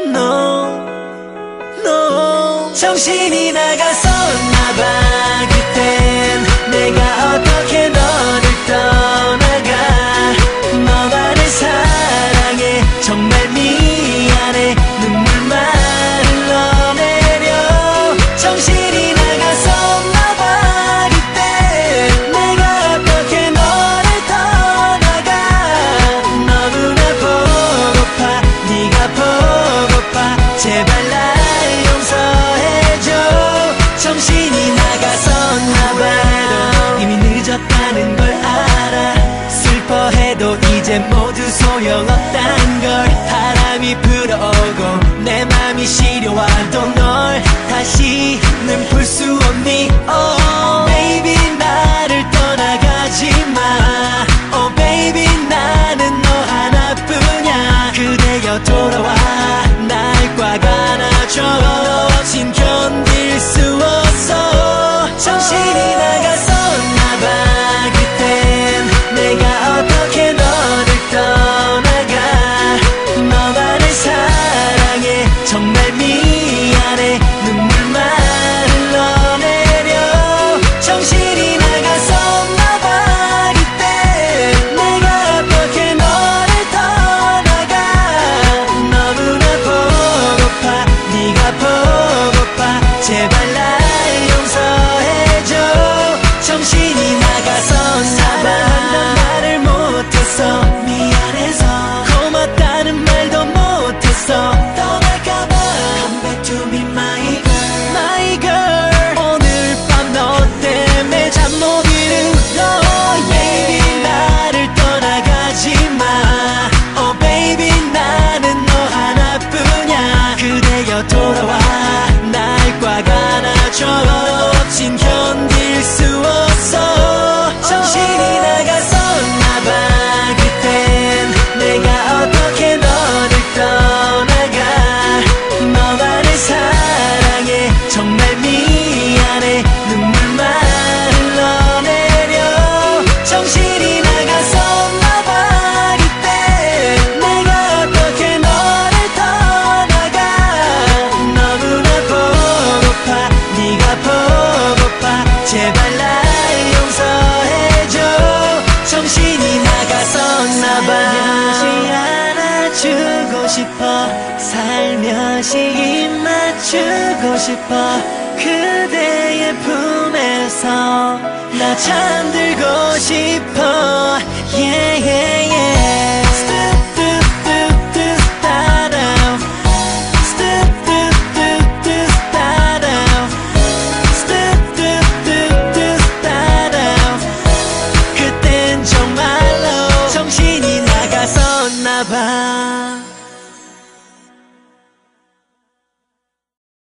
No, no. 정신이 나갔었나봐. 그땐 내가 어떻게 너를 떠나가. 너가 내 사랑해 정말 미안해. 눈물만 흘러내려. 정신 이제 모두 소용없단 걸 바람이 불어오고 내 맘이 시려와도 널 다시는 볼수 없니? Oh baby 나를 떠나가지 마. Oh baby 나는 너 하나뿐이야. 그대여 돌아와. 날 꽉 안아줘. 진 견딜 수 없어. 정신이 미안해 눈물만 흘러내려 정신이 나갔었나봐. 그때 내가 어떻게 너를 떠나가? 너무나 보고파. 네가 보고파. 제발 날 용서해줘. 정신이 나갔었나봐. 안아주고 싶어. 살며시 입 맞추고 싶어 그대의 품에서 나 잠들고 싶어. Yeah, yeah, yeah. 그땐 정말로 정신이 나갔었나봐.